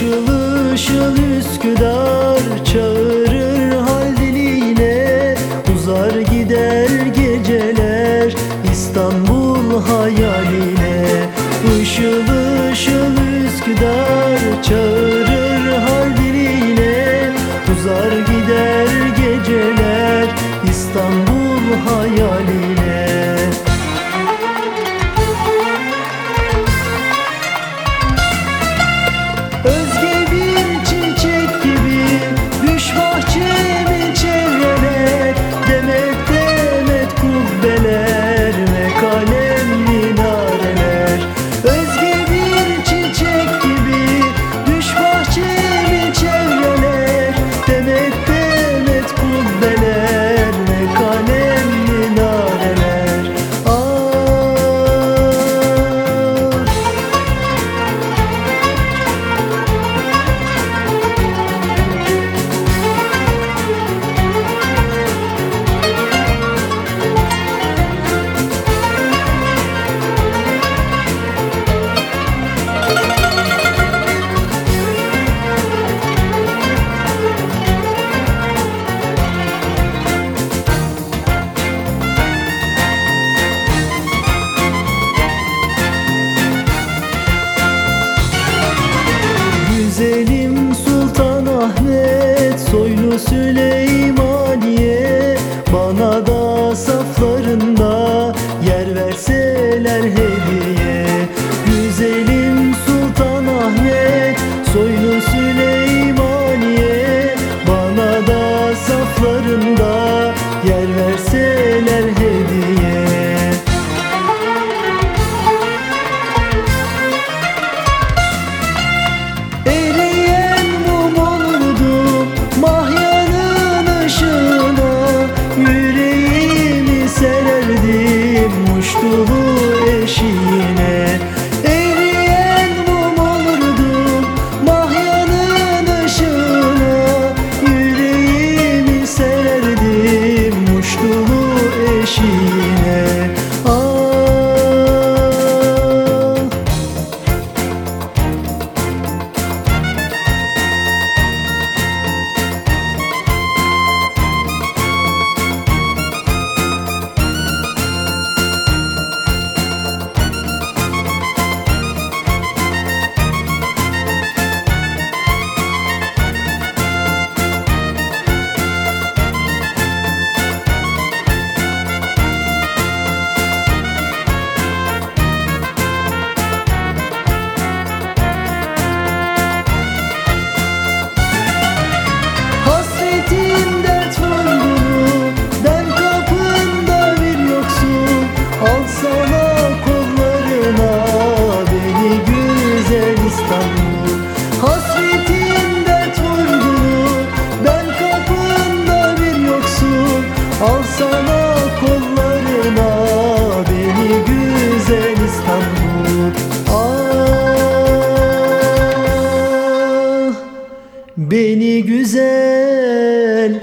Işıl ışıl Üsküdar çağırır haldeliğine Uzar gider geceler İstanbul hayaline. Işıl ışıl Üsküdar çağırır haldeliğine Uzar gider geceler İstanbul hayaline. Soylu she Beni güzel